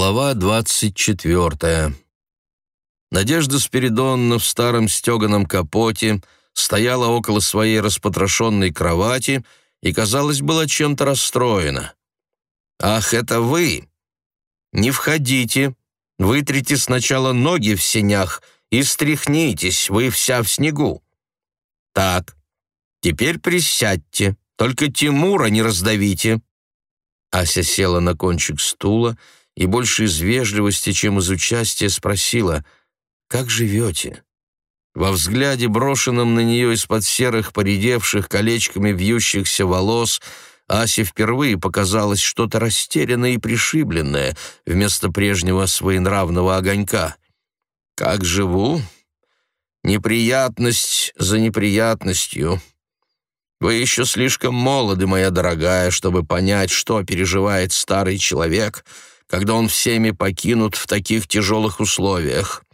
Глава двадцать четвертая. Надежда Спиридонна в старом стеганом капоте стояла около своей распотрошенной кровати и, казалось, была чем-то расстроена. «Ах, это вы! Не входите, вытрите сначала ноги в сенях и стряхнитесь, вы вся в снегу. Так, теперь присядьте, только Тимура не раздавите». Ася села на кончик стула и больше из вежливости, чем из участия спросила «Как живете?». Во взгляде, брошенном на нее из-под серых, поредевших, колечками вьющихся волос, Асе впервые показалось что-то растерянное и пришибленное вместо прежнего своенравного огонька. «Как живу? Неприятность за неприятностью. Вы еще слишком молоды, моя дорогая, чтобы понять, что переживает старый человек, когда он всеми покинут в таких тяжелых условиях.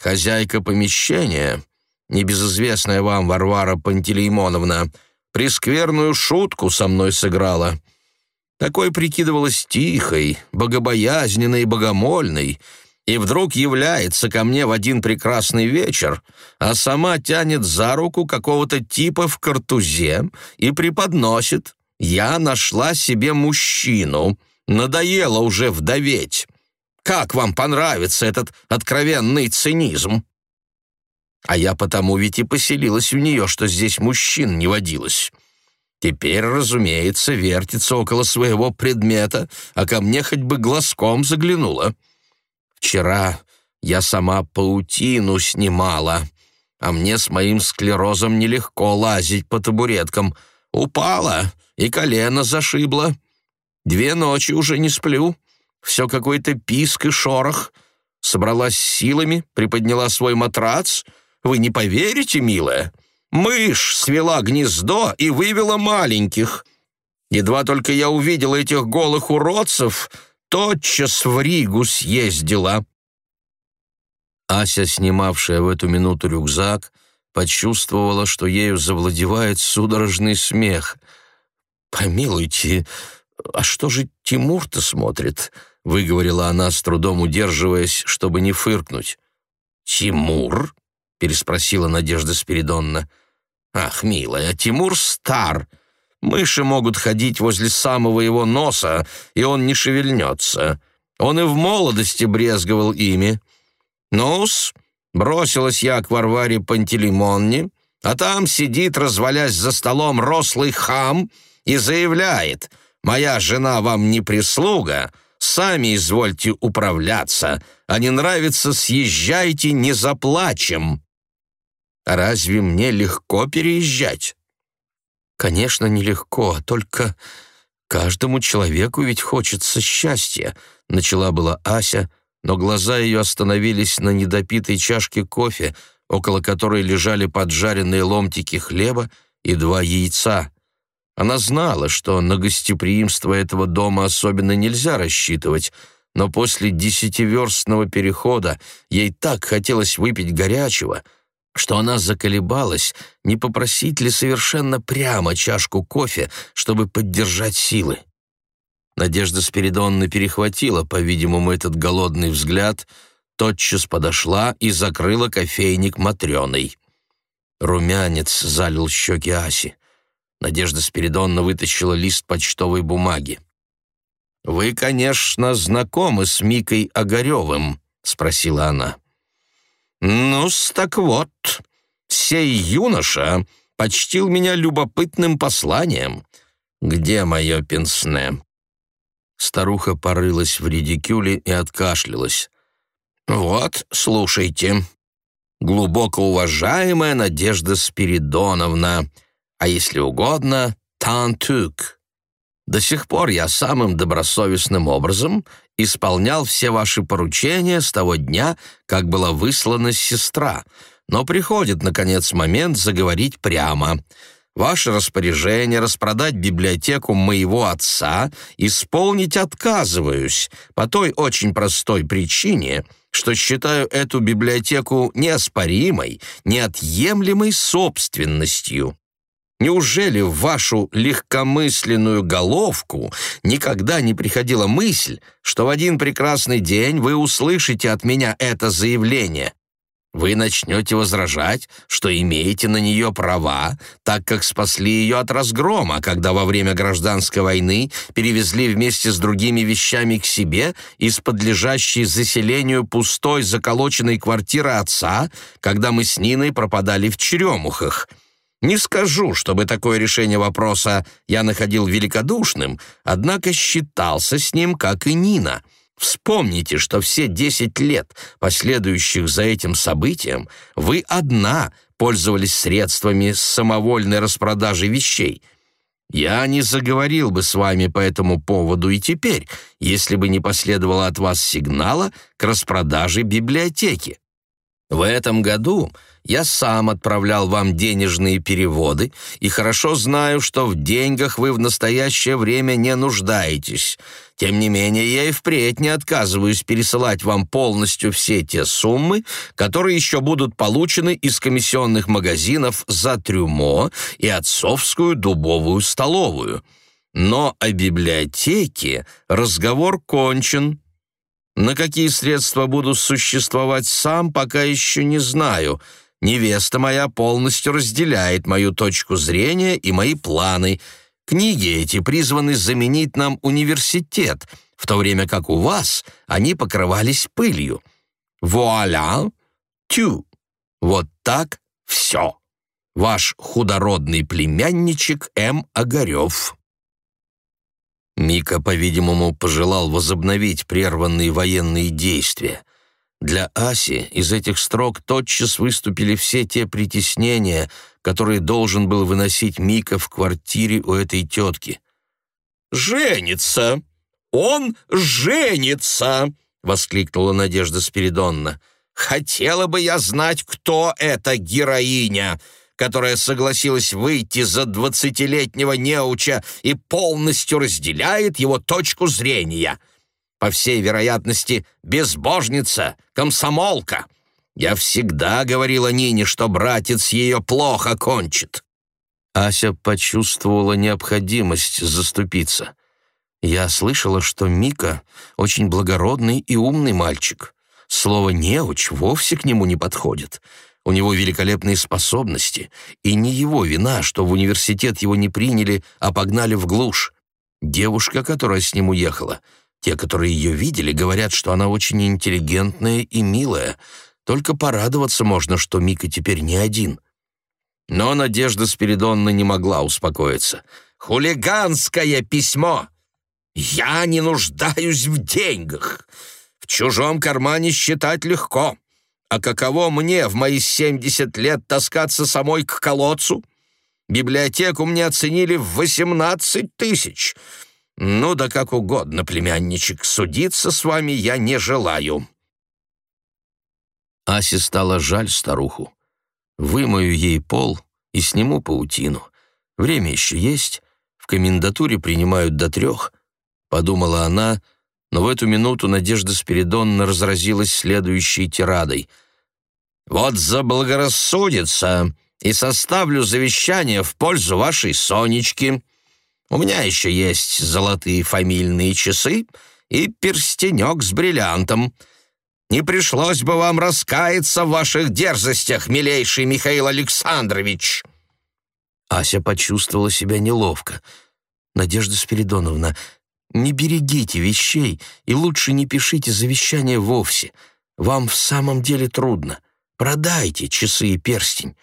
Хозяйка помещения, небезызвестная вам Варвара Пантелеймоновна, прескверную шутку со мной сыграла. Такой прикидывалась тихой, богобоязненной и богомольной, и вдруг является ко мне в один прекрасный вечер, а сама тянет за руку какого-то типа в картузе и преподносит «Я нашла себе мужчину», Надоело уже вдоветь. Как вам понравится этот откровенный цинизм? А я потому ведь и поселилась у нее, что здесь мужчин не водилось. Теперь, разумеется, вертится около своего предмета, а ко мне хоть бы глазком заглянула. Вчера я сама паутину снимала, а мне с моим склерозом нелегко лазить по табуреткам. Упала и колено зашибла. Две ночи уже не сплю. Все какой-то писк и шорох. Собралась силами, приподняла свой матрац. Вы не поверите, милая? Мышь свела гнездо и вывела маленьких. Едва только я увидела этих голых уродцев, тотчас в Ригу съездила. Ася, снимавшая в эту минуту рюкзак, почувствовала, что ею завладевает судорожный смех. «Помилуйте, «А что же Тимур-то смотрит?» — выговорила она, с трудом удерживаясь, чтобы не фыркнуть. «Тимур?» — переспросила Надежда Спиридонна. «Ах, милая, Тимур стар. Мыши могут ходить возле самого его носа, и он не шевельнется. Он и в молодости брезговал ими. Ну-с, бросилась я к Варваре Пантелеймонне, а там сидит, развалясь за столом, рослый хам и заявляет — Моя жена вам не прислуга, сами извольте управляться, а не нравится, съезжайте, не заплачем. разве мне легко переезжать? Конечно, нелегко, только каждому человеку ведь хочется счастья, начала была Ася, но глаза ее остановились на недопитой чашке кофе, около которой лежали поджаренные ломтики хлеба и два яйца. Она знала, что на гостеприимство этого дома особенно нельзя рассчитывать, но после десятиверстного перехода ей так хотелось выпить горячего, что она заколебалась, не попросить ли совершенно прямо чашку кофе, чтобы поддержать силы. Надежда Спиридонна перехватила, по-видимому, этот голодный взгляд, тотчас подошла и закрыла кофейник Матрёной. Румянец залил щеки Аси. Надежда Спиридонна вытащила лист почтовой бумаги. «Вы, конечно, знакомы с Микой Огаревым?» — спросила она. «Ну-с, так вот, сей юноша почтил меня любопытным посланием. Где мое пенсне?» Старуха порылась в редикюле и откашлялась. «Вот, слушайте. Глубоко уважаемая Надежда Спиридоновна, а если угодно, «тантук». До сих пор я самым добросовестным образом исполнял все ваши поручения с того дня, как была выслана сестра, но приходит, наконец, момент заговорить прямо. Ваше распоряжение распродать библиотеку моего отца исполнить отказываюсь по той очень простой причине, что считаю эту библиотеку неоспоримой, неотъемлемой собственностью. Неужели в вашу легкомысленную головку никогда не приходила мысль, что в один прекрасный день вы услышите от меня это заявление? Вы начнете возражать, что имеете на нее права, так как спасли ее от разгрома, когда во время гражданской войны перевезли вместе с другими вещами к себе из подлежащей заселению пустой заколоченной квартиры отца, когда мы с Ниной пропадали в Черемухах. Не скажу, чтобы такое решение вопроса я находил великодушным, однако считался с ним, как и Нина — Вспомните, что все десять лет, последующих за этим событием, вы одна пользовались средствами самовольной распродажи вещей. Я не заговорил бы с вами по этому поводу и теперь, если бы не последовало от вас сигнала к распродаже библиотеки. В этом году я сам отправлял вам денежные переводы и хорошо знаю, что в деньгах вы в настоящее время не нуждаетесь. Тем не менее, я и впредь не отказываюсь пересылать вам полностью все те суммы, которые еще будут получены из комиссионных магазинов за трюмо и отцовскую дубовую столовую. Но о библиотеке разговор кончен. На какие средства буду существовать сам, пока еще не знаю — Невеста моя полностью разделяет мою точку зрения и мои планы. Книги эти призваны заменить нам университет, в то время как у вас они покрывались пылью. Вуаля! Тю! Вот так все. Ваш худородный племянничек М. Огарев. Мика, по-видимому, пожелал возобновить прерванные военные действия. Для Аси из этих строк тотчас выступили все те притеснения, которые должен был выносить Мика в квартире у этой тетки. «Женится! Он женится!» — воскликнула Надежда Спиридонна. «Хотела бы я знать, кто эта героиня!» которая согласилась выйти за двадцатилетнего неуча и полностью разделяет его точку зрения по всей вероятности, безбожница, комсомолка. Я всегда говорила Нине, что братец ее плохо кончит». Ася почувствовала необходимость заступиться. «Я слышала, что Мика очень благородный и умный мальчик. Слово «неуч» вовсе к нему не подходит. У него великолепные способности, и не его вина, что в университет его не приняли, а погнали в глушь. Девушка, которая с ним уехала, те, которые ее видели, говорят, что она очень интеллигентная и милая. Только порадоваться можно, что Мика теперь не один. Но Надежда Спиридонна не могла успокоиться. «Хулиганское письмо! Я не нуждаюсь в деньгах. В чужом кармане считать легко. А каково мне в мои семьдесят лет таскаться самой к колодцу? Библиотеку мне оценили в восемнадцать тысяч». «Ну да как угодно, племянничек, судиться с вами я не желаю». Асе стало жаль старуху. Вымою ей пол и сниму паутину. Время еще есть, в комендатуре принимают до трех, — подумала она, но в эту минуту Надежда Спиридонна разразилась следующей тирадой. «Вот заблагорассудится и составлю завещание в пользу вашей Сонечки». У меня еще есть золотые фамильные часы и перстенек с бриллиантом. Не пришлось бы вам раскаяться в ваших дерзостях, милейший Михаил Александрович!» Ася почувствовала себя неловко. «Надежда Спиридоновна, не берегите вещей и лучше не пишите завещание вовсе. Вам в самом деле трудно. Продайте часы и перстень.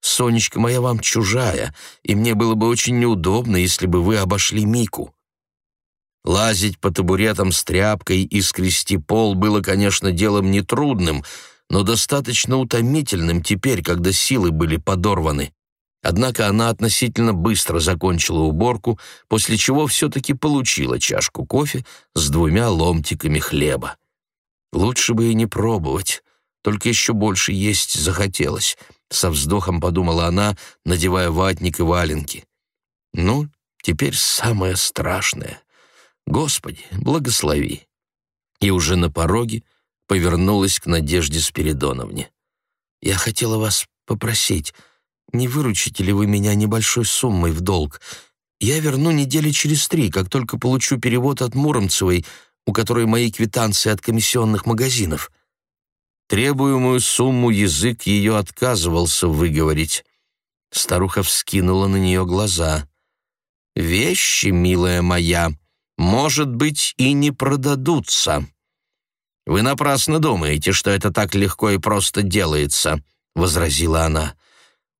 Сонечка моя вам чужая, и мне было бы очень неудобно, если бы вы обошли Мику». Лазить по табуретам с тряпкой и скрести пол было, конечно, делом нетрудным, но достаточно утомительным теперь, когда силы были подорваны. Однако она относительно быстро закончила уборку, после чего все-таки получила чашку кофе с двумя ломтиками хлеба. Лучше бы и не пробовать, только еще больше есть захотелось — со вздохом подумала она, надевая ватник и валенки. «Ну, теперь самое страшное. Господи, благослови!» И уже на пороге повернулась к Надежде Спиридоновне. «Я хотела вас попросить, не выручите ли вы меня небольшой суммой в долг? Я верну недели через три, как только получу перевод от Муромцевой, у которой мои квитанции от комиссионных магазинов». Требуемую сумму язык ее отказывался выговорить. Старуха вскинула на нее глаза. «Вещи, милая моя, может быть, и не продадутся. Вы напрасно думаете, что это так легко и просто делается», — возразила она.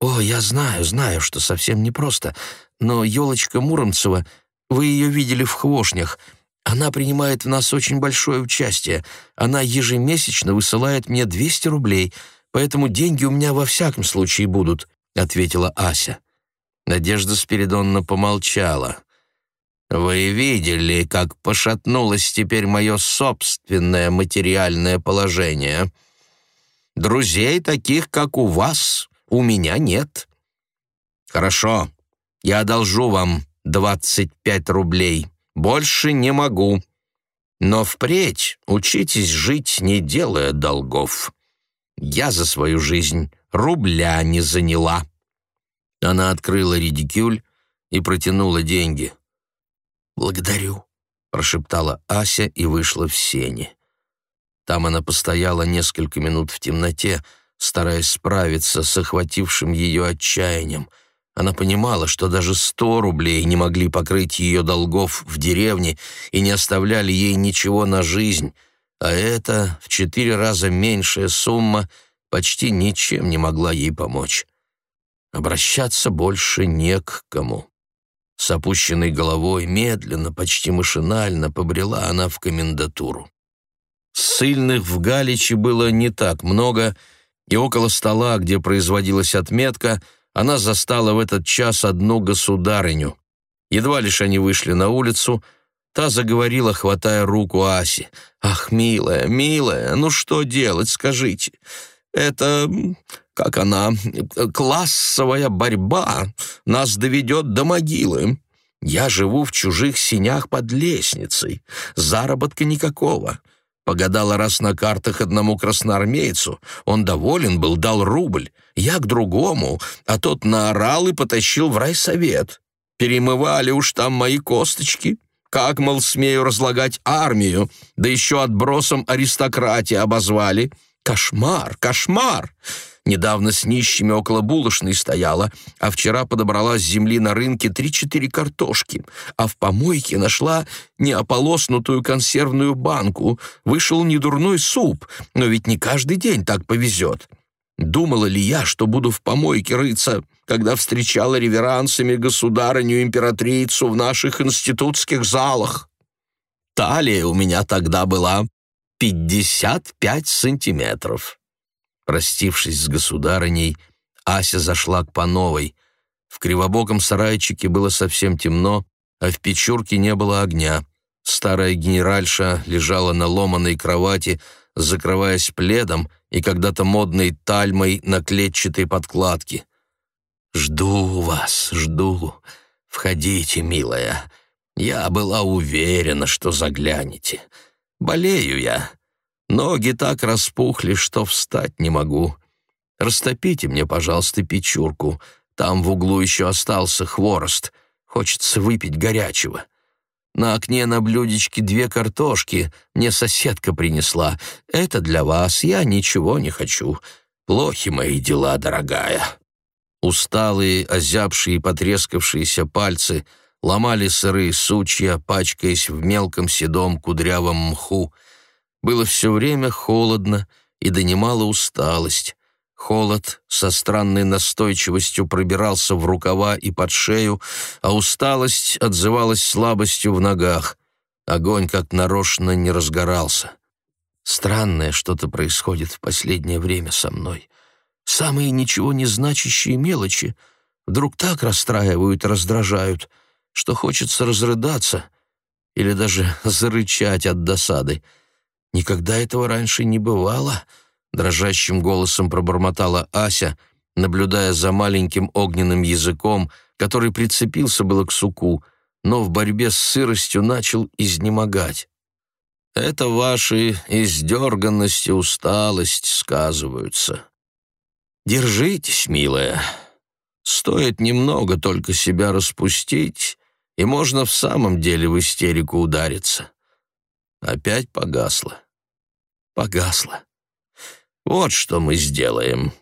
«О, я знаю, знаю, что совсем непросто, но елочка Муромцева, вы ее видели в Хвошнях, она принимает в нас очень большое участие. Она ежемесячно высылает мне 200 рублей, поэтому деньги у меня во всяком случае будут», — ответила Ася. Надежда Спиридонна помолчала. «Вы видели, как пошатнулось теперь мое собственное материальное положение? Друзей таких, как у вас, у меня нет. Хорошо, я одолжу вам 25 рублей». Больше не могу. Но впредь учитесь жить, не делая долгов. Я за свою жизнь рубля не заняла». Она открыла редикюль и протянула деньги. «Благодарю», — прошептала Ася и вышла в сени. Там она постояла несколько минут в темноте, стараясь справиться с охватившим ее отчаянием — она понимала, что даже сто рублей не могли покрыть ее долгов в деревне и не оставляли ей ничего на жизнь, а эта в четыре раза меньшая сумма почти ничем не могла ей помочь. Обращаться больше не к кому. С опущенной головой, медленно, почти машинально побрела она в комендатуру. Сыльных в Галиче было не так много, и около стола, где производилась отметка — она застала в этот час одну государыню. Едва лишь они вышли на улицу, та заговорила, хватая руку Аси. «Ах, милая, милая, ну что делать, скажите? Это, как она, классовая борьба нас доведет до могилы. Я живу в чужих синях под лестницей, заработка никакого». Погадала раз на картах одному красноармейцу. Он доволен был, дал рубль. Я к другому, а тот наорал и потащил в райсовет. Перемывали уж там мои косточки. Как, мол, смею разлагать армию, да еще отбросом аристократии обозвали. Кошмар, кошмар! Недавно с нищими около булочной стояла, а вчера подобрала с земли на рынке три-четыре картошки, а в помойке нашла неополоснутую консервную банку. Вышел недурной суп, но ведь не каждый день так повезет. Думала ли я, что буду в помойке рыться, когда встречала реверансами государыню-императрицу в наших институтских залах? Талия у меня тогда была 55 сантиметров. Простившись с государыней, Ася зашла к Пановой. В кривобоком сарайчике было совсем темно, а в печурке не было огня. Старая генеральша лежала на ломаной кровати, закрываясь пледом и когда-то модной тальмой на клетчатой подкладке. «Жду вас, жду. Входите, милая. Я была уверена, что заглянете. Болею я. Ноги так распухли, что встать не могу. Растопите мне, пожалуйста, печурку. Там в углу еще остался хворост. Хочется выпить горячего. На окне на блюдечке две картошки мне соседка принесла. Это для вас, я ничего не хочу. Плохи мои дела, дорогая». Усталые, озябшие и потрескавшиеся пальцы ломали сырые сучья, пачкаясь в мелком седом кудрявом мху — было все время холодно и донимала усталость. Холод со странной настойчивостью пробирался в рукава и под шею, а усталость отзывалась слабостью в ногах. Огонь как нарочно не разгорался. Странное что-то происходит в последнее время со мной. Самые ничего не значащие мелочи вдруг так расстраивают и раздражают, что хочется разрыдаться или даже зарычать от досады. Никогда этого раньше не бывало, дрожащим голосом пробормотала Ася, наблюдая за маленьким огненным языком, который прицепился было к суку, но в борьбе с сыростью начал изнемогать. Это ваши издерганность и усталость сказываются. Держитесь, милая. Стоит немного только себя распустить, и можно в самом деле в истерику удариться. Опять погасло. Погасло. Вот что мы сделаем.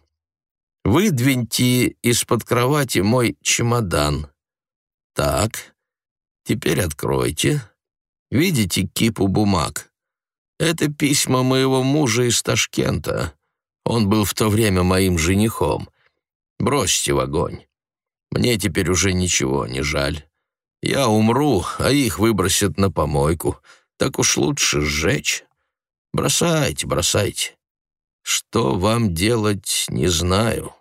Выдвиньте из-под кровати мой чемодан. Так, теперь откройте. Видите кипу бумаг? Это письма моего мужа из Ташкента. Он был в то время моим женихом. Бросьте в огонь. Мне теперь уже ничего не жаль. Я умру, а их выбросят на помойку. Так уж лучше сжечь. Бросайте, бросайте. Что вам делать, не знаю.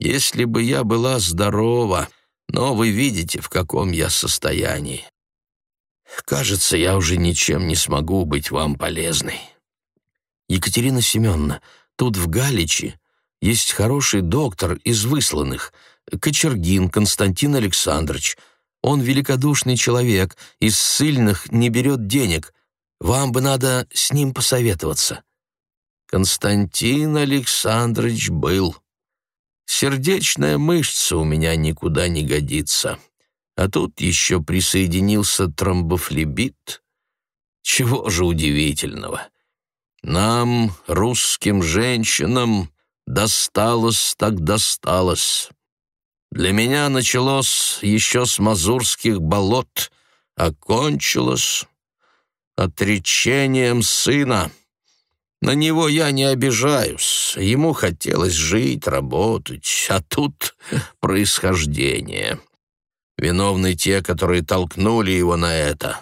Если бы я была здорова, но вы видите, в каком я состоянии. Кажется, я уже ничем не смогу быть вам полезной. Екатерина Семеновна, тут в Галичи есть хороший доктор из высланных, Кочергин Константин Александрович. Он великодушный человек, из ссыльных не берет денег. Вам бы надо с ним посоветоваться». Константин Александрович был. Сердечная мышца у меня никуда не годится. А тут еще присоединился тромбофлебит. Чего же удивительного? Нам, русским женщинам, досталось так досталось. Для меня началось еще с мазурских болот, окончилось отречением сына. На него я не обижаюсь, ему хотелось жить, работать, а тут происхождение. Виновны те, которые толкнули его на это.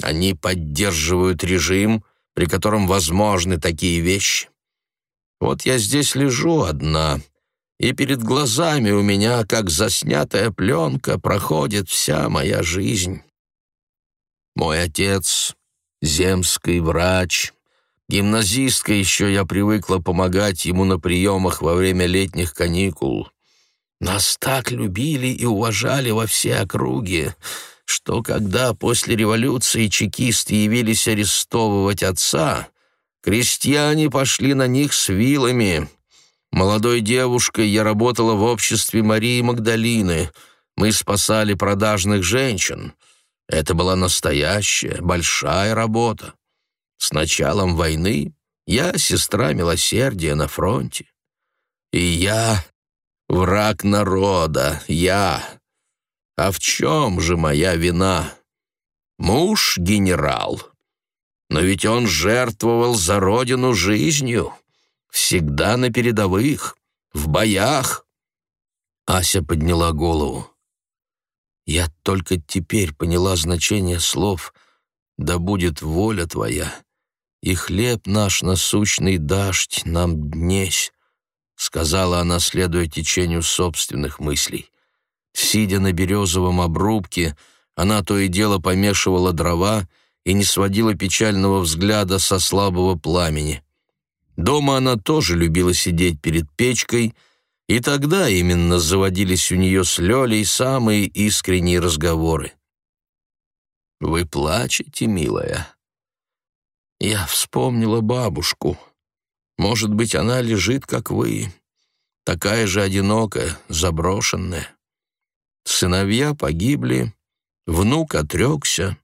Они поддерживают режим, при котором возможны такие вещи. Вот я здесь лежу одна, и перед глазами у меня, как заснятая пленка, проходит вся моя жизнь. Мой отец — земский врач. Гимназистка еще я привыкла помогать ему на приемах во время летних каникул. Нас так любили и уважали во все округи, что когда после революции чекисты явились арестовывать отца, крестьяне пошли на них с вилами. Молодой девушкой я работала в обществе Марии Магдалины. Мы спасали продажных женщин. Это была настоящая, большая работа. С началом войны я сестра милосердия на фронте. И я Враг народа, я. А в чем же моя вина? Муж — генерал. Но ведь он жертвовал за родину жизнью. Всегда на передовых, в боях. Ася подняла голову. Я только теперь поняла значение слов «Да будет воля твоя, и хлеб наш насущный дашь нам днесь» сказала она, следуя течению собственных мыслей. Сидя на березовом обрубке, она то и дело помешивала дрова и не сводила печального взгляда со слабого пламени. Дома она тоже любила сидеть перед печкой, и тогда именно заводились у нее с Лёлей самые искренние разговоры. «Вы плачете, милая?» Я вспомнила бабушку. Может быть, она лежит, как вы, такая же одинокая, заброшенная. Сыновья погибли, внук отрекся,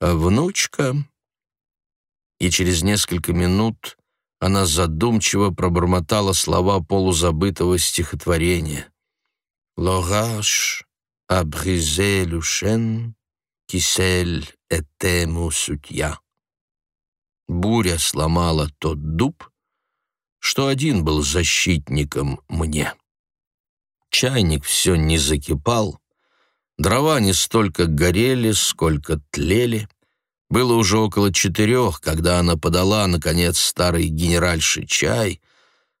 а внучка... И через несколько минут она задумчиво пробормотала слова полузабытого стихотворения. «L'orage a brisé le chêne qui seul était mon soutien». Буря сломала тот дуб, что один был защитником мне. Чайник все не закипал, дрова не столько горели, сколько тлели. Было уже около четырех, когда она подала, наконец, старый генеральший чай,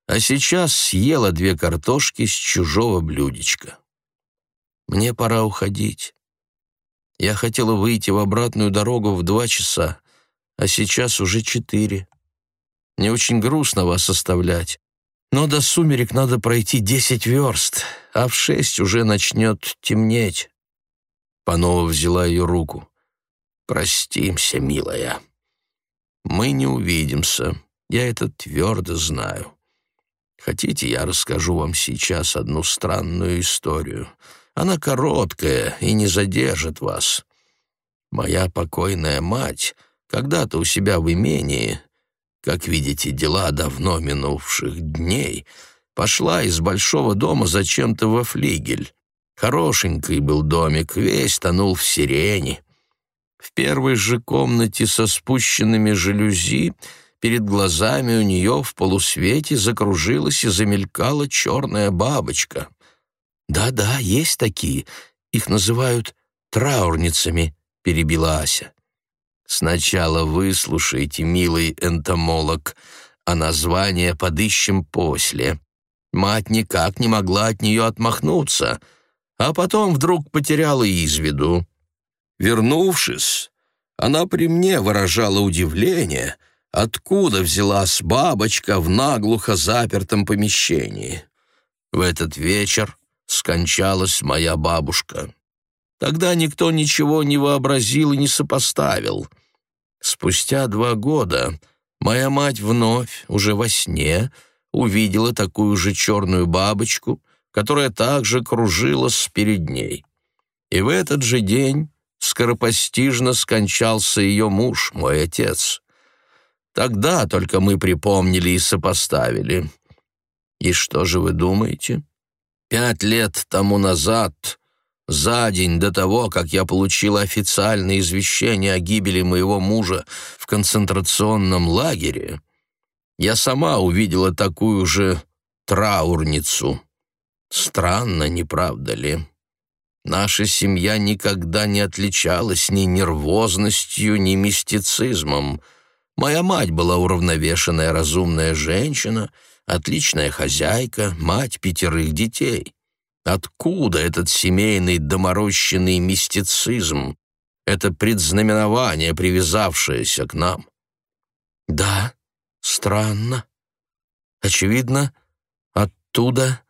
а сейчас съела две картошки с чужого блюдечка. Мне пора уходить. Я хотела выйти в обратную дорогу в два часа, а сейчас уже четыре. Мне очень грустно вас оставлять. Но до сумерек надо пройти десять верст, а в шесть уже начнет темнеть». Панова взяла ее руку. «Простимся, милая. Мы не увидимся, я это твердо знаю. Хотите, я расскажу вам сейчас одну странную историю. Она короткая и не задержит вас. Моя покойная мать когда-то у себя в имении, как видите, дела давно минувших дней, пошла из большого дома зачем-то во флигель. Хорошенький был домик, весь тонул в сирени. В первой же комнате со спущенными жалюзи перед глазами у нее в полусвете закружилась и замелькала черная бабочка. «Да-да, есть такие. Их называют траурницами», — перебила Ася. «Сначала выслушайте, милый энтомолог, а название подыщем после». Мать никак не могла от нее отмахнуться, а потом вдруг потеряла из виду. Вернувшись, она при мне выражала удивление, откуда взялась бабочка в наглухо запертом помещении. В этот вечер скончалась моя бабушка. Тогда никто ничего не вообразил и не сопоставил. Спустя два года моя мать вновь, уже во сне, увидела такую же черную бабочку, которая также кружилась перед ней. И в этот же день скоропостижно скончался ее муж, мой отец. Тогда только мы припомнили и сопоставили. И что же вы думаете? Пять лет тому назад, за день до того, как я получил официальное извещение о гибели моего мужа в концентрационном лагере, я сама увидела такую же траурницу. Странно, не правда ли? Наша семья никогда не отличалась ни нервозностью, ни мистицизмом. Моя мать была уравновешенная, разумная женщина, отличная хозяйка, мать пятерых детей. Откуда этот семейный доморощенный мистицизм, это предзнаменование, привязавшееся к нам? Да, странно. Очевидно, оттуда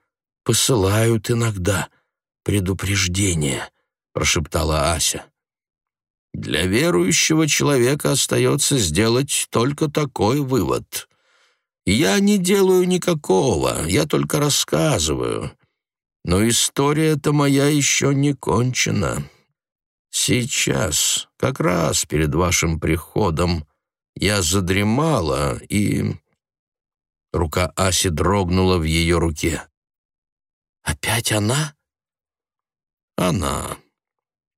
посылают иногда — предупреждение», — прошептала Ася. «Для верующего человека остается сделать только такой вывод. Я не делаю никакого, я только рассказываю. Но история-то моя еще не кончена. Сейчас, как раз перед вашим приходом, я задремала, и...» Рука Аси дрогнула в ее руке. «Опять она?» Она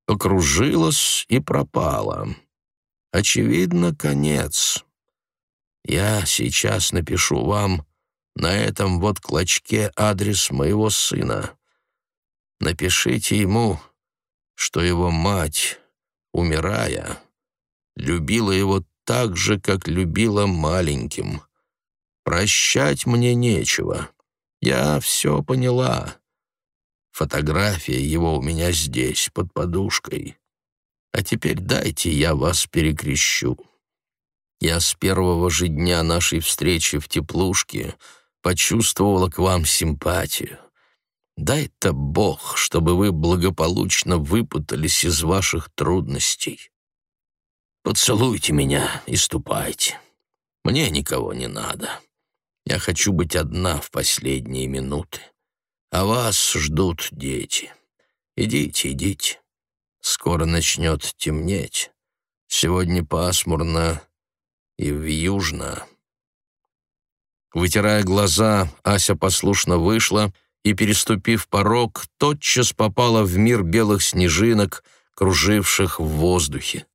покружилась и пропала. Очевидно, конец. Я сейчас напишу вам на этом вот клочке адрес моего сына. Напишите ему, что его мать, умирая, любила его так же, как любила маленьким. Прощать мне нечего. Я все поняла. Фотография его у меня здесь, под подушкой. А теперь дайте я вас перекрещу. Я с первого же дня нашей встречи в теплушке почувствовала к вам симпатию. Дай-то Бог, чтобы вы благополучно выпутались из ваших трудностей. Поцелуйте меня и ступайте. Мне никого не надо. Я хочу быть одна в последние минуты а вас ждут дети. Идите, идите. Скоро начнет темнеть. Сегодня пасмурно и вьюжно. Вытирая глаза, Ася послушно вышла и, переступив порог, тотчас попала в мир белых снежинок, круживших в воздухе.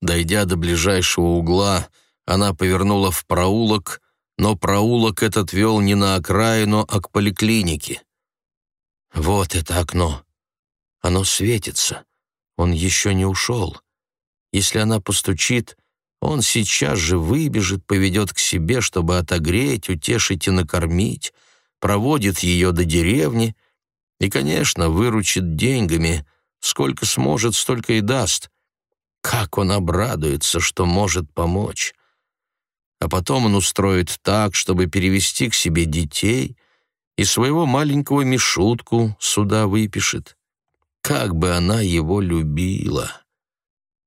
Дойдя до ближайшего угла, она повернула в проулок но проулок этот вел не на окраину, а к поликлинике. Вот это окно. Оно светится. Он еще не ушел. Если она постучит, он сейчас же выбежит, поведет к себе, чтобы отогреть, утешить и накормить, проводит ее до деревни и, конечно, выручит деньгами. Сколько сможет, столько и даст. Как он обрадуется, что может помочь а потом он устроит так, чтобы перевести к себе детей и своего маленького Мишутку сюда выпишет. Как бы она его любила!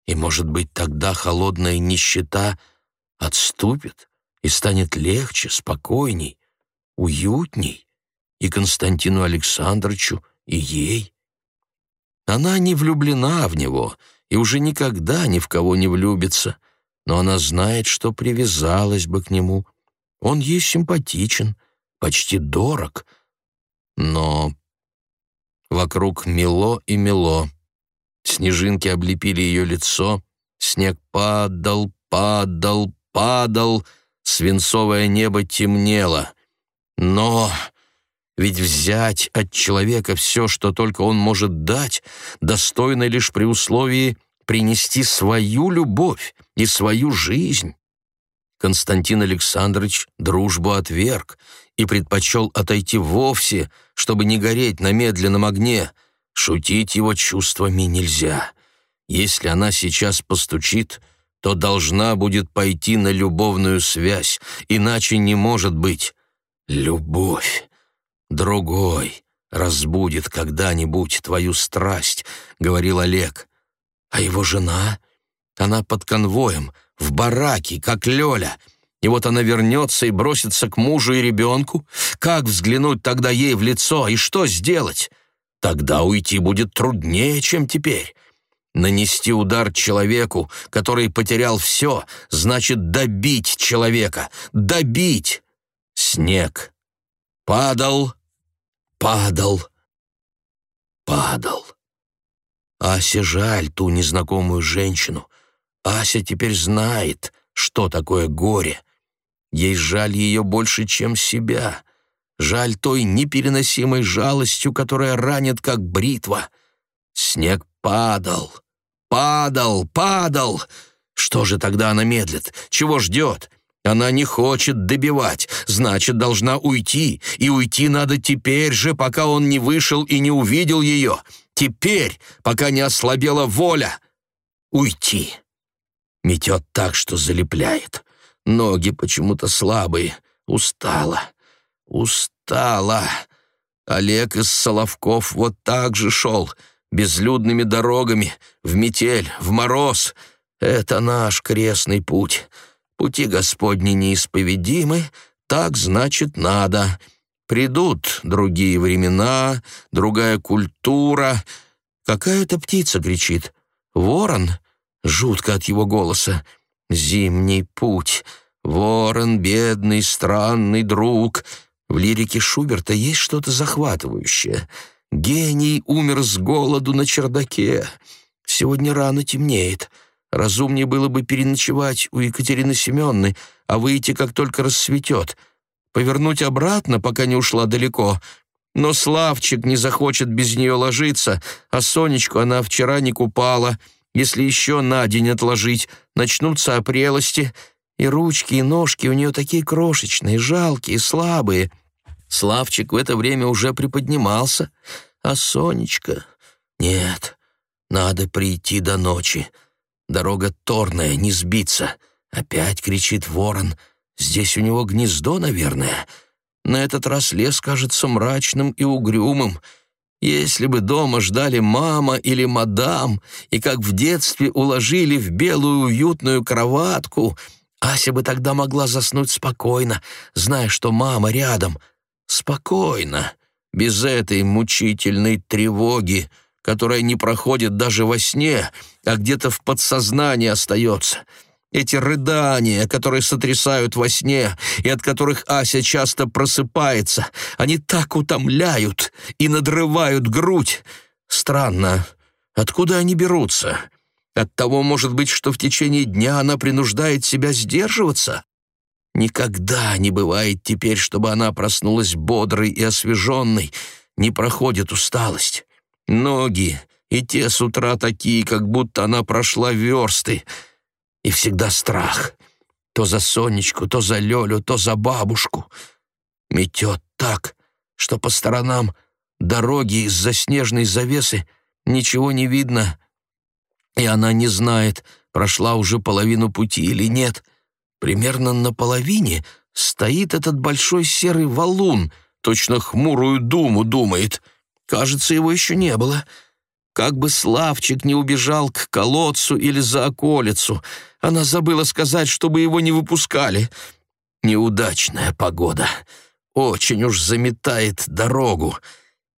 И, может быть, тогда холодная нищета отступит и станет легче, спокойней, уютней и Константину Александровичу, и ей. Она не влюблена в него и уже никогда ни в кого не влюбится, но она знает, что привязалась бы к нему. Он ей симпатичен, почти дорог, но вокруг мело и мело. Снежинки облепили ее лицо, снег падал, падал, падал, свинцовое небо темнело. Но ведь взять от человека все, что только он может дать, достойно лишь при условии принести свою любовь и свою жизнь. Константин Александрович дружбу отверг и предпочел отойти вовсе, чтобы не гореть на медленном огне. Шутить его чувствами нельзя. Если она сейчас постучит, то должна будет пойти на любовную связь, иначе не может быть. Любовь. Другой разбудит когда-нибудь твою страсть, говорил Олег. А его жена? Она под конвоем, в бараке, как Лёля. И вот она вернется и бросится к мужу и ребенку. Как взглянуть тогда ей в лицо и что сделать? Тогда уйти будет труднее, чем теперь. Нанести удар человеку, который потерял все, значит добить человека. Добить! Снег. Падал, падал, падал. Ася жаль ту незнакомую женщину. Ася теперь знает, что такое горе. Ей жаль ее больше, чем себя. Жаль той непереносимой жалостью, которая ранит, как бритва. Снег падал, падал, падал. Что же тогда она медлит? Чего ждет? Она не хочет добивать, значит, должна уйти, и уйти надо теперь же, пока он не вышел и не увидел ее. Теперь, пока не ослабела воля. Уйти. Метет так, что залепляет. Ноги почему-то слабые. Устала. Устала. Олег из Соловков вот так же шел, безлюдными дорогами, в метель, в мороз. Это наш крестный путь. Пути Господни неисповедимы, так значит надо. Придут другие времена, другая культура. Какая-то птица кричит. Ворон? Жутко от его голоса. Зимний путь. Ворон, бедный, странный друг. В лирике Шуберта есть что-то захватывающее. Гений умер с голоду на чердаке. Сегодня рано темнеет. Разумнее было бы переночевать у Екатерины Семенны, а выйти, как только рассветет. Повернуть обратно, пока не ушла далеко. Но Славчик не захочет без нее ложиться, а Сонечку она вчера не купала. Если еще на день отложить, начнутся опрелости, и ручки, и ножки у нее такие крошечные, жалкие, слабые. Славчик в это время уже приподнимался, а Сонечка... Нет, надо прийти до ночи. Дорога торная, не сбиться. Опять кричит ворон. Здесь у него гнездо, наверное. На этот раз лес кажется мрачным и угрюмым. Если бы дома ждали мама или мадам, и как в детстве уложили в белую уютную кроватку, Ася бы тогда могла заснуть спокойно, зная, что мама рядом. Спокойно, без этой мучительной тревоги, которая не проходит даже во сне, а где-то в подсознании остается. Эти рыдания, которые сотрясают во сне и от которых Ася часто просыпается, они так утомляют и надрывают грудь. Странно, откуда они берутся? От того, может быть, что в течение дня она принуждает себя сдерживаться? Никогда не бывает теперь, чтобы она проснулась бодрой и освеженной, не проходит усталость. Ноги и те с утра такие, как будто она прошла версты. И всегда страх. То за Сонечку, то за Лёлю, то за бабушку. Метет так, что по сторонам дороги из-за снежной завесы ничего не видно, и она не знает, прошла уже половину пути или нет. Примерно на половине стоит этот большой серый валун, точно хмурую думу думает — Кажется, его еще не было. Как бы Славчик не убежал к колодцу или за околицу. Она забыла сказать, чтобы его не выпускали. Неудачная погода. очень уж заметает дорогу.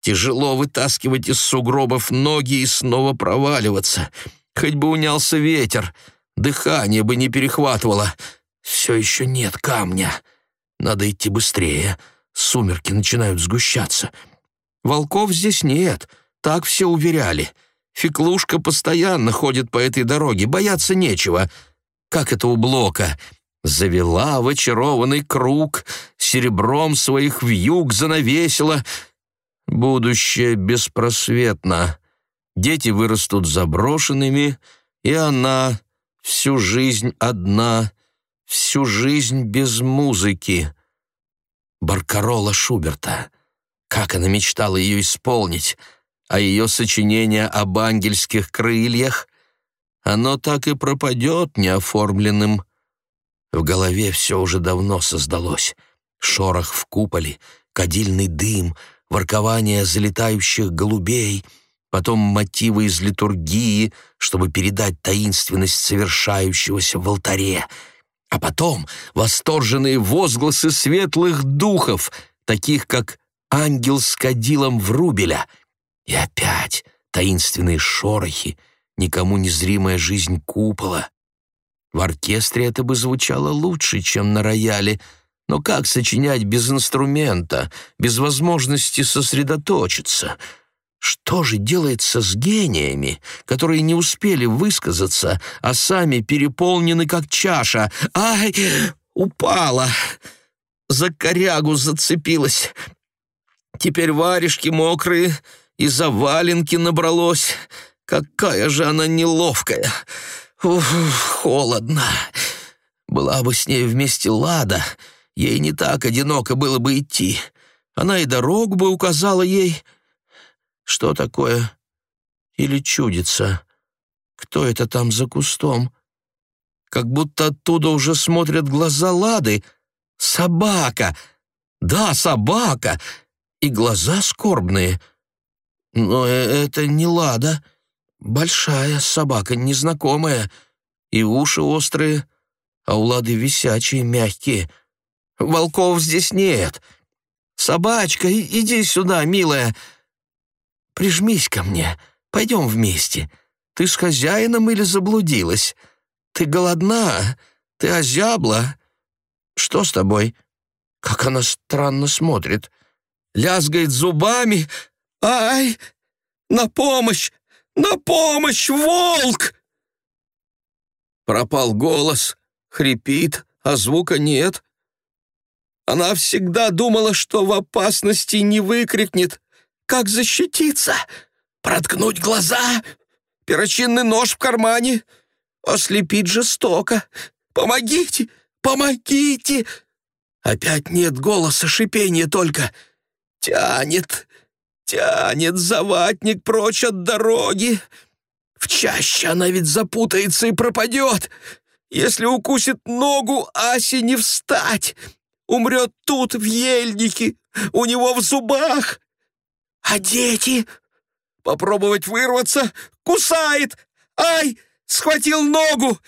Тяжело вытаскивать из сугробов ноги и снова проваливаться. Хоть бы унялся ветер, дыхание бы не перехватывало. Все еще нет камня. Надо идти быстрее. Сумерки начинают сгущаться. Волков здесь нет, так все уверяли. Феклушка постоянно ходит по этой дороге, бояться нечего. Как это у Блока? Завела в очарованный круг, серебром своих вьюг занавесила. Будущее беспросветно. Дети вырастут заброшенными, и она всю жизнь одна, всю жизнь без музыки. Баркарола Шуберта. Как она мечтала ее исполнить — а ее сочинение об ангельских крыльях, оно так и пропадет неоформленным. В голове все уже давно создалось. Шорох в куполе, кадильный дым, воркование залетающих голубей, потом мотивы из литургии, чтобы передать таинственность совершающегося в алтаре, а потом восторженные возгласы светлых духов, таких как ангел с кадилом Врубеля — и опять таинственные шорохи, никому незримая жизнь купола. В оркестре это бы звучало лучше, чем на рояле, но как сочинять без инструмента, без возможности сосредоточиться? Что же делается с гениями, которые не успели высказаться, а сами переполнены как чаша? Ай, упала! За корягу зацепилась. Теперь варежки мокрые, и за валенки набралось. Какая же она неловкая. Ух, холодно. Была бы с ней вместе Лада, ей не так одиноко было бы идти. Она и дорогу бы указала ей. Что такое? Или чудится? Кто это там за кустом? Как будто оттуда уже смотрят глаза Лады. Собака! Да, собака! И глаза скорбные — но э, это не Лада. Большая собака, незнакомая. И уши острые, а у висячие, мягкие. Волков здесь нет. Собачка, иди сюда, милая. Прижмись ко мне, пойдем вместе. Ты с хозяином или заблудилась? Ты голодна? Ты озябла? Что с тобой? Как она странно смотрит. Лязгает зубами, «Ай! На помощь! На помощь, волк!» Пропал голос, хрипит, а звука нет. Она всегда думала, что в опасности не выкрикнет. Как защититься? Проткнуть глаза? Перочинный нож в кармане? Ослепить жестоко? Помогите! Помогите! Опять нет голоса, шипение только. Тянет, Тянет заватник прочь от дороги. В чаще она ведь запутается и пропадет. Если укусит ногу, Асе не встать. Умрет тут, в ельнике, у него в зубах. А дети? Попробовать вырваться? Кусает! Ай! Схватил ногу!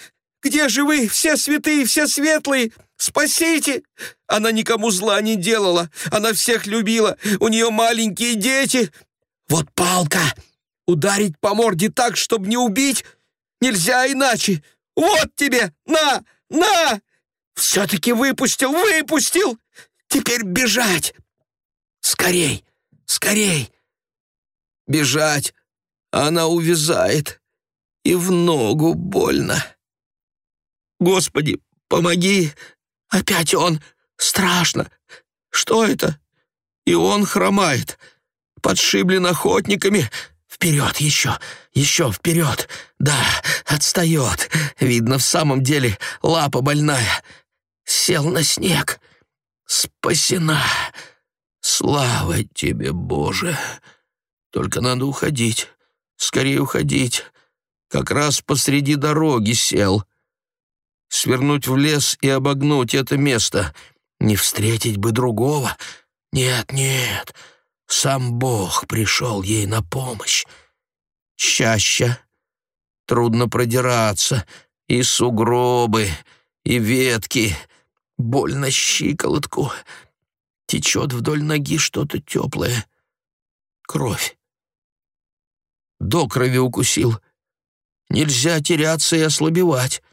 Где же вы, все святые, все светлые? Спасите! Она никому зла не делала, она всех любила, у нее маленькие дети. Вот палка! Ударить по морде так, чтобы не убить? Нельзя иначе! Вот тебе! На! На! Все-таки выпустил, выпустил! Теперь бежать! Скорей! Скорей! Бежать! Она увязает, и в ногу больно. Господи, помоги! Опять он! Страшно! Что это? И он хромает. Подшиблен охотниками. Вперед еще, еще вперед. Да, отстает. Видно, в самом деле лапа больная. Сел на снег. Спасена. Слава тебе, Боже! Только надо уходить. Скорее уходить. Как раз посреди дороги сел свернуть в лес и обогнуть это место. Не встретить бы другого. Нет, нет, сам Бог пришел ей на помощь. Чаще трудно продираться, и сугробы, и ветки, больно щиколотку. Течет вдоль ноги что-то теплое. Кровь. До крови укусил. Нельзя теряться и ослабевать.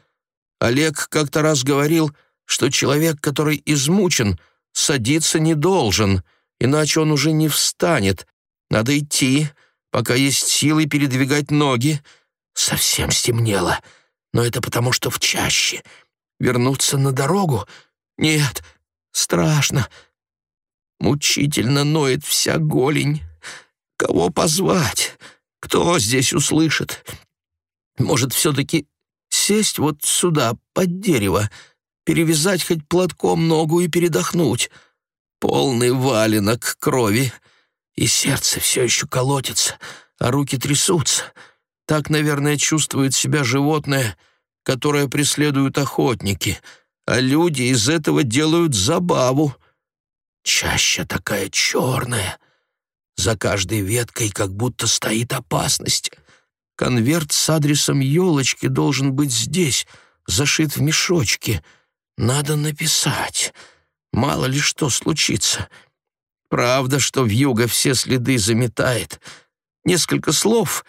Олег как-то раз говорил, что человек, который измучен, садиться не должен, иначе он уже не встанет. Надо идти, пока есть силы передвигать ноги. Совсем стемнело, но это потому, что в чаще. Вернуться на дорогу? Нет, страшно. Мучительно ноет вся голень. Кого позвать? Кто здесь услышит? Может, все-таки сесть вот сюда, под дерево, перевязать хоть платком ногу и передохнуть? Полный валенок крови, и сердце все еще колотится, а руки трясутся. Так, наверное, чувствует себя животное, которое преследуют охотники, а люди из этого делают забаву. Чаще такая черная. За каждой веткой как будто стоит опасность. Конверт с адресом елочки должен быть здесь, зашит в мешочке. Надо написать. Мало ли что случится. Правда, что в юго все следы заметает. Несколько слов,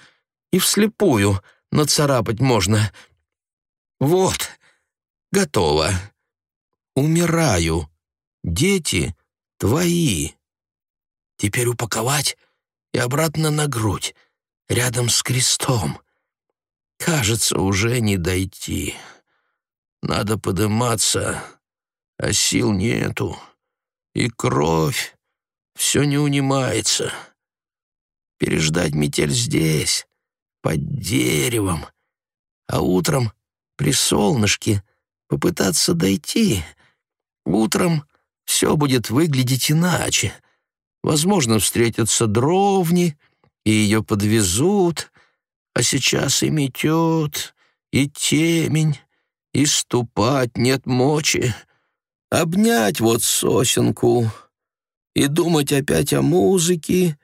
и вслепую нацарапать можно. Вот, готово. Умираю. Дети твои. Теперь упаковать и обратно на грудь, рядом с крестом. Кажется, уже не дойти. Надо подниматься, а сил нету. И кровь все не унимается. Переждать метель здесь, под деревом, а утром при солнышке попытаться дойти. Утром все будет выглядеть иначе. Возможно, встретятся дровни, и ее подвезут, а сейчас и метет, и темень, и ступать нет мочи. Обнять вот сосенку и думать опять о музыке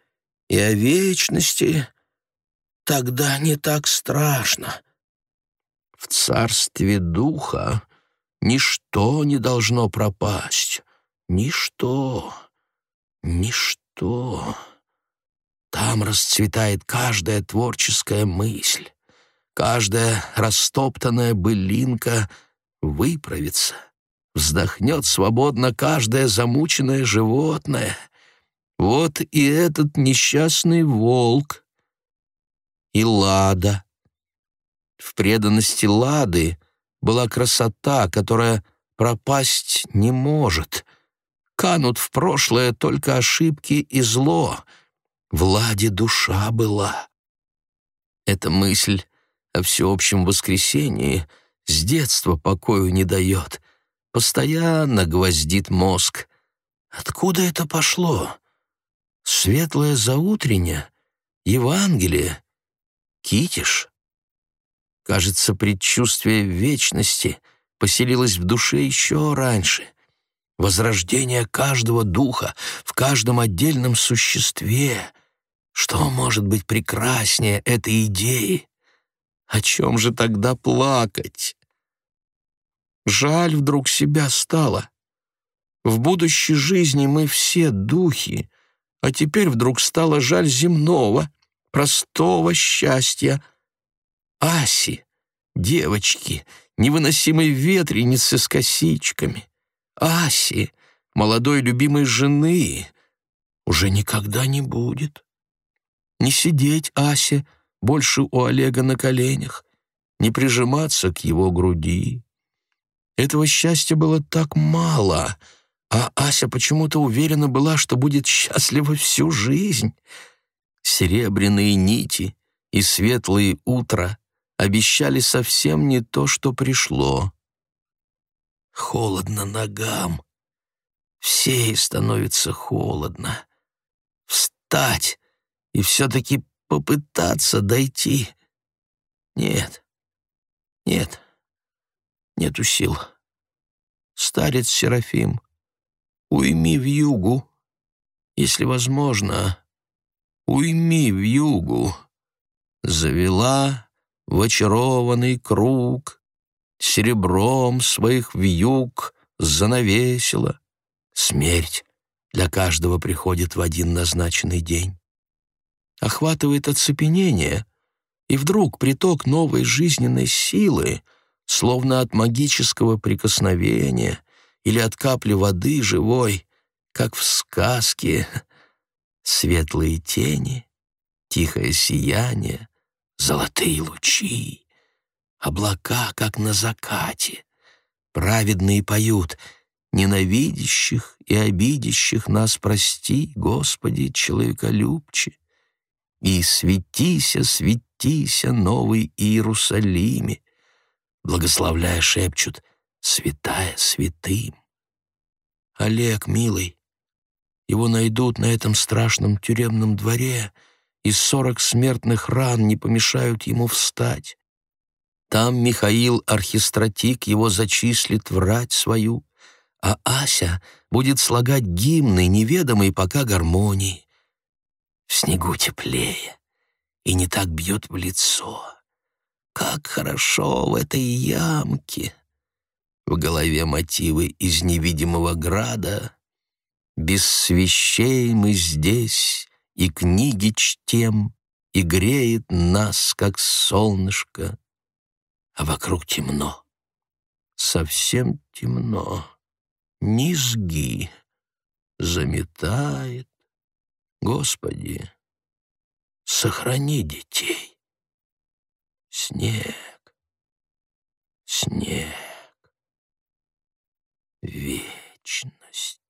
и о вечности, тогда не так страшно. В царстве духа ничто не должно пропасть, ничто, ничто. Там расцветает каждая творческая мысль, каждая растоптанная былинка выправится, вздохнет свободно каждое замученное животное. Вот и этот несчастный волк, и Лада. В преданности Лады была красота, которая пропасть не может. Канут в прошлое только ошибки и зло. В Ладе душа была. Эта мысль о всеобщем воскресении с детства покою не дает. Постоянно гвоздит мозг. Откуда это пошло? Светлое заутренне? Евангелие? Китиш? Кажется, предчувствие вечности поселилось в душе еще раньше. Возрождение каждого духа в каждом отдельном существе. Что может быть прекраснее этой идеи? О чем же тогда плакать? Жаль вдруг себя стало. В будущей жизни мы все духи, а теперь вдруг стало жаль земного, простого счастья, Аси, девочки, невыносимой ветреницы с косичками, Аси, молодой любимой жены, уже никогда не будет. Не сидеть Асе больше у Олега на коленях, не прижиматься к его груди. Этого счастья было так мало, а Ася почему-то уверена была, что будет счастлива всю жизнь. Серебряные нити и светлые утра обещали совсем не то, что пришло. Холодно ногам. Всей становится холодно. Встать и все-таки попытаться дойти. Нет, нет, нету сил. Старец Серафим, уйми в югу, если возможно, уйми в югу. Завела в очарованный круг, Серебром своих вьюг занавесила. Смерть для каждого приходит в один назначенный день. Охватывает оцепенение, и вдруг приток новой жизненной силы, словно от магического прикосновения или от капли воды живой, как в сказке, светлые тени, тихое сияние, золотые лучи, облака, как на закате. Праведные поют «Ненавидящих и обидящих нас прости, Господи, человеколюбче, и светися, светися, новый Иерусалиме». Благословляя шепчут «Святая святым». Олег, милый, его найдут на этом страшном тюремном дворе, и сорок смертных ран не помешают ему встать. Там Михаил Архистратик его зачислит в рать свою, а Ася будет слагать гимны, неведомые пока гармонии. В снегу теплее и не так бьет в лицо. Как хорошо в этой ямке! В голове мотивы из невидимого града. Без свещей мы здесь и книги чтем, И греет нас, как солнышко а вокруг темно. Совсем темно. Низги заметает. Господи, сохрани детей. Снег, снег, вечность.